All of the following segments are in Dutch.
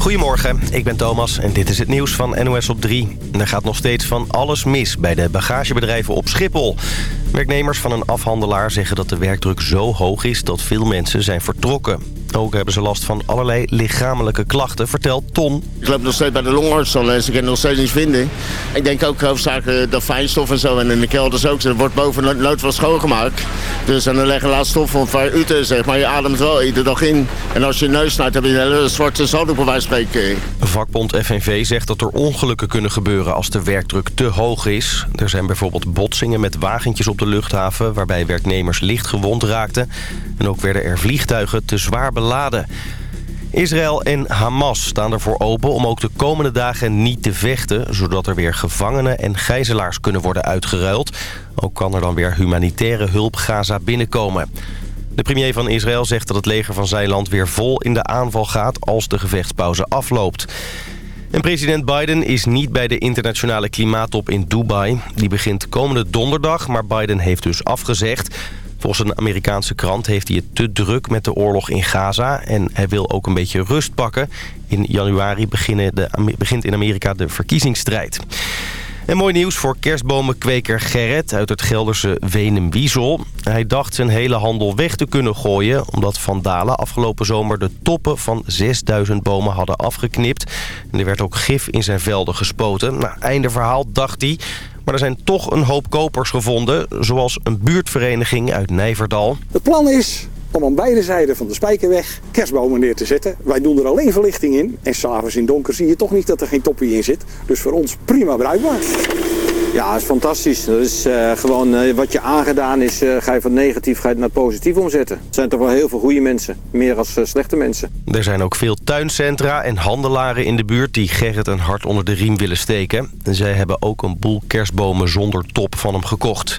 Goedemorgen, ik ben Thomas en dit is het nieuws van NOS op 3. Er gaat nog steeds van alles mis bij de bagagebedrijven op Schiphol. Werknemers van een afhandelaar zeggen dat de werkdruk zo hoog is dat veel mensen zijn vertrokken. Ook hebben ze last van allerlei lichamelijke klachten, vertelt Ton. Ik loop nog steeds bij de longarts al en ze kunnen nog steeds niet vinden. Ik denk ook hoofdzakelijk dat fijnstof en zo. En in de kelders ook. Er wordt boven nood wel schoongemaakt. Dus dan leggen laatst stof van vijf uur zeg maar. Je ademt wel iedere dag in. En als je neus snijdt, heb je een hele zwarte bij wijze spreken. Vakbond FNV zegt dat er ongelukken kunnen gebeuren als de werkdruk te hoog is. Er zijn bijvoorbeeld botsingen met wagentjes op de luchthaven... waarbij werknemers licht gewond raakten. En ook werden er vliegtuigen te zwaar beladen. Israël en Hamas staan ervoor open om ook de komende dagen niet te vechten... zodat er weer gevangenen en gijzelaars kunnen worden uitgeruild. Ook kan er dan weer humanitaire hulp Gaza binnenkomen. De premier van Israël zegt dat het leger van zijn land weer vol in de aanval gaat... als de gevechtspauze afloopt. En president Biden is niet bij de internationale klimaattop in Dubai. Die begint komende donderdag, maar Biden heeft dus afgezegd... Volgens een Amerikaanse krant heeft hij het te druk met de oorlog in Gaza... en hij wil ook een beetje rust pakken. In januari de, begint in Amerika de verkiezingsstrijd. En mooi nieuws voor kerstbomenkweker Gerrit uit het Gelderse Venem-Wiesel. Hij dacht zijn hele handel weg te kunnen gooien... omdat vandalen afgelopen zomer de toppen van 6000 bomen hadden afgeknipt. En er werd ook gif in zijn velden gespoten. Nou, einde verhaal, dacht hij. Maar er zijn toch een hoop kopers gevonden, zoals een buurtvereniging uit Nijverdal. Het plan is om aan beide zijden van de Spijkerweg kerstbomen neer te zetten. Wij doen er alleen verlichting in. En s'avonds in donker zie je toch niet dat er geen toppie in zit. Dus voor ons prima bruikbaar. Ja, is fantastisch. Dat is uh, gewoon uh, wat je aangedaan is, uh, ga je van negatief naar positief omzetten. Er zijn toch wel heel veel goede mensen, meer als slechte mensen. Er zijn ook veel tuincentra en handelaren in de buurt die Gerrit een hart onder de riem willen steken. En zij hebben ook een boel kerstbomen zonder top van hem gekocht.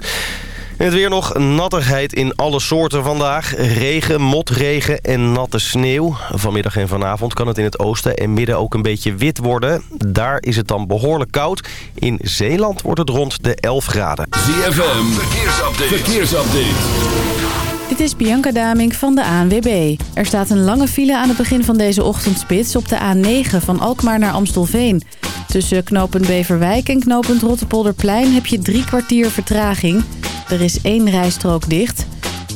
En het weer nog nattigheid in alle soorten vandaag. Regen, motregen en natte sneeuw. Vanmiddag en vanavond kan het in het oosten en midden ook een beetje wit worden. Daar is het dan behoorlijk koud. In Zeeland wordt het rond de 11 graden. ZFM, verkeersupdate. verkeersupdate. Dit is Bianca Daming van de ANWB. Er staat een lange file aan het begin van deze ochtendspits op de A9 van Alkmaar naar Amstelveen. Tussen knooppunt Beverwijk en knooppunt Rottepolderplein heb je drie kwartier vertraging. Er is één rijstrook dicht.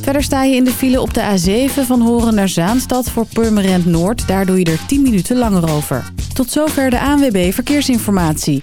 Verder sta je in de file op de A7 van Horen naar Zaanstad voor Purmerend Noord. Daar doe je er 10 minuten langer over. Tot zover de ANWB Verkeersinformatie.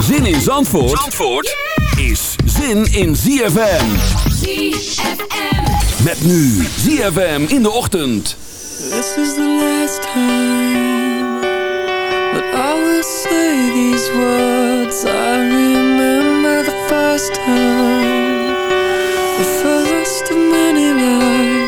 Zin in Zandvoort, Zandvoort is zin in ZFM. ZFM. Met nu ZFM in de ochtend. This is the last time that I will say these words. I remember the first time, the first of many lies,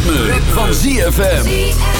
Stupid and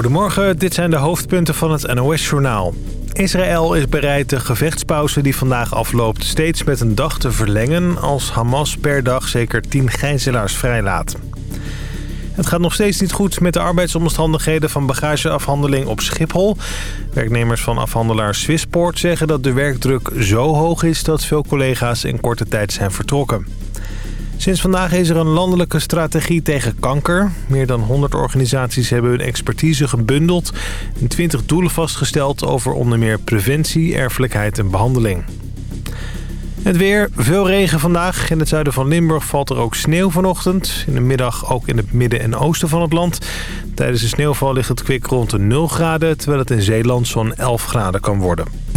Goedemorgen, dit zijn de hoofdpunten van het NOS-journaal. Israël is bereid de gevechtspauze die vandaag afloopt steeds met een dag te verlengen... als Hamas per dag zeker 10 gijzelaars vrijlaat. Het gaat nog steeds niet goed met de arbeidsomstandigheden van bagageafhandeling op Schiphol. Werknemers van afhandelaar Swissport zeggen dat de werkdruk zo hoog is... dat veel collega's in korte tijd zijn vertrokken. Sinds vandaag is er een landelijke strategie tegen kanker. Meer dan 100 organisaties hebben hun expertise gebundeld... en 20 doelen vastgesteld over onder meer preventie, erfelijkheid en behandeling. Het weer, veel regen vandaag. In het zuiden van Limburg valt er ook sneeuw vanochtend. In de middag ook in het midden en oosten van het land. Tijdens de sneeuwval ligt het kwik rond de 0 graden... terwijl het in Zeeland zo'n 11 graden kan worden.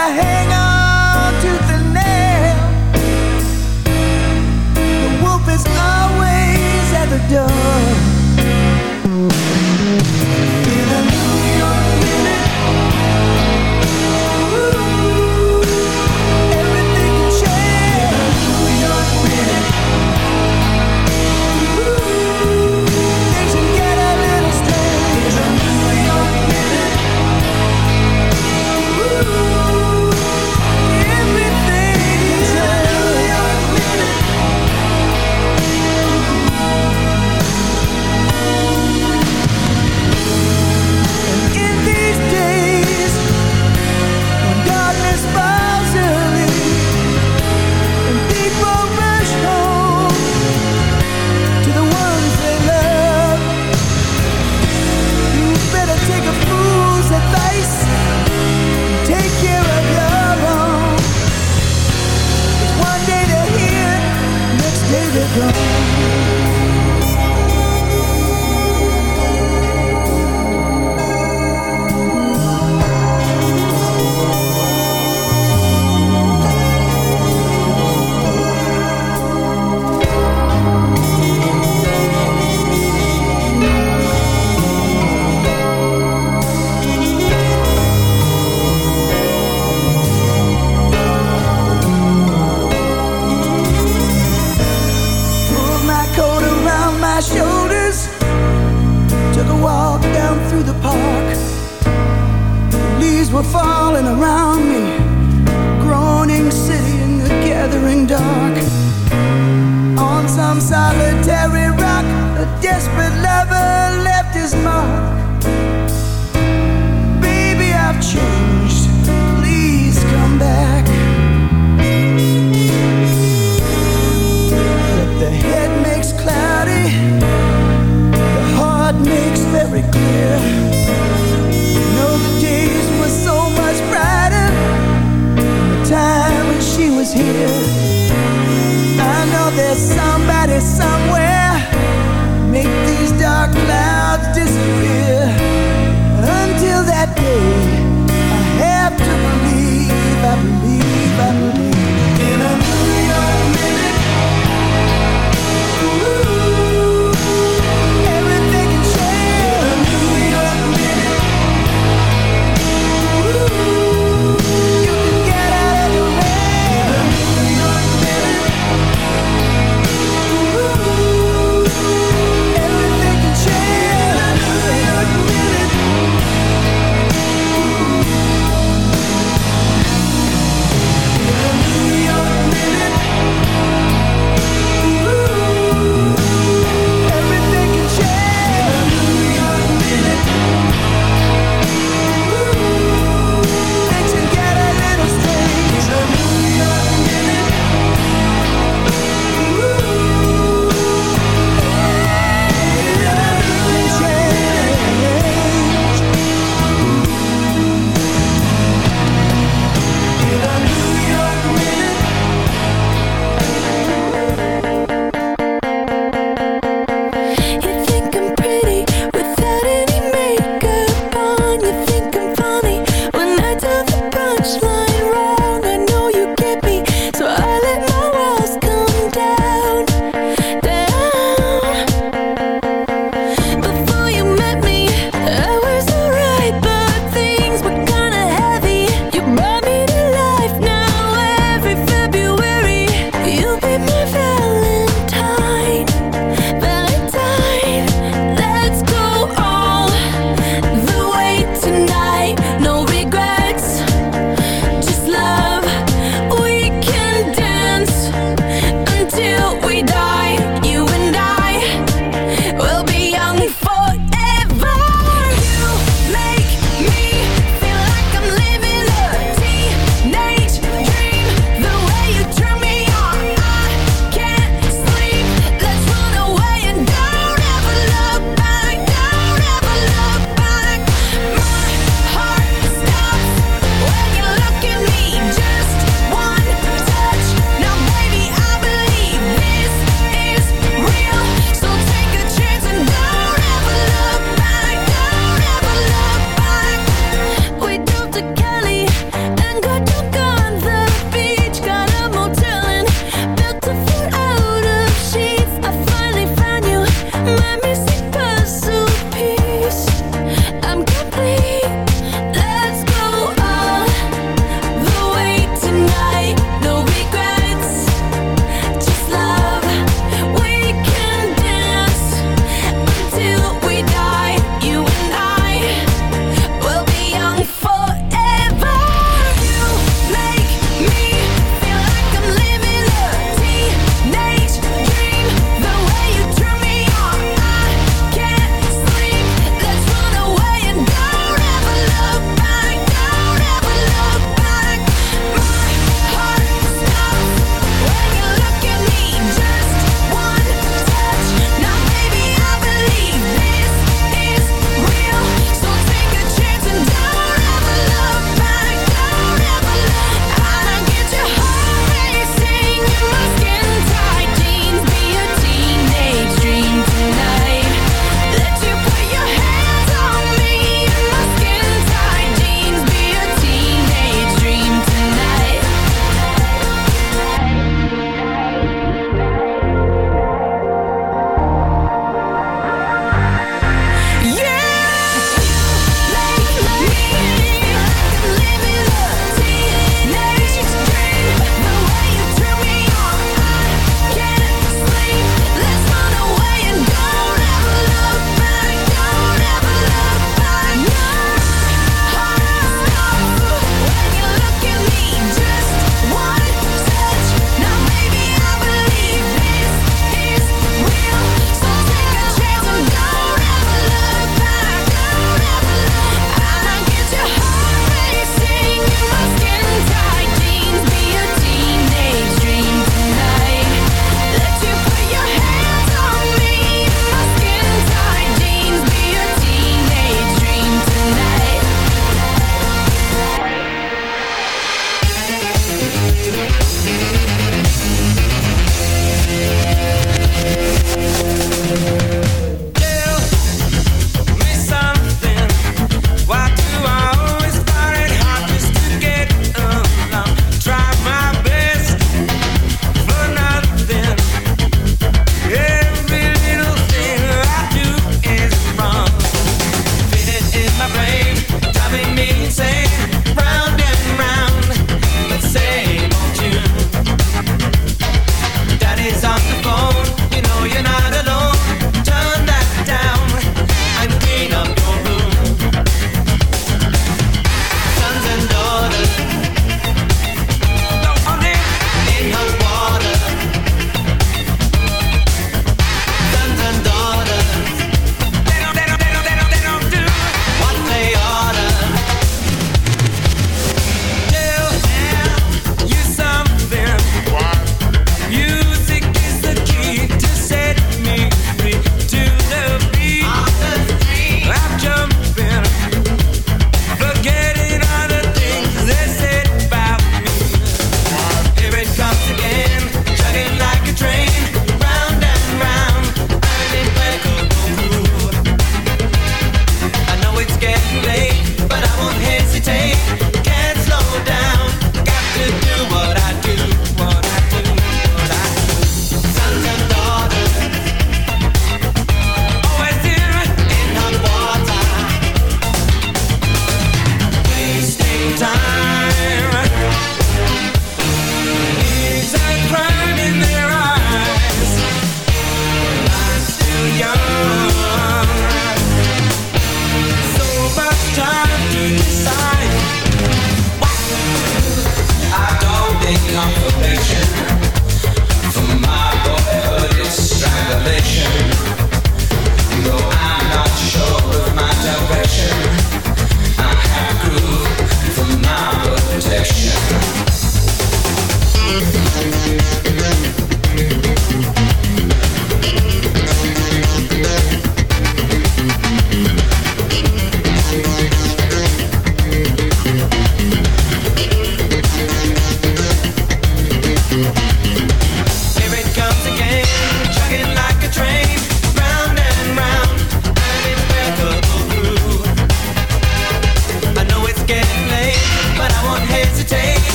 I head.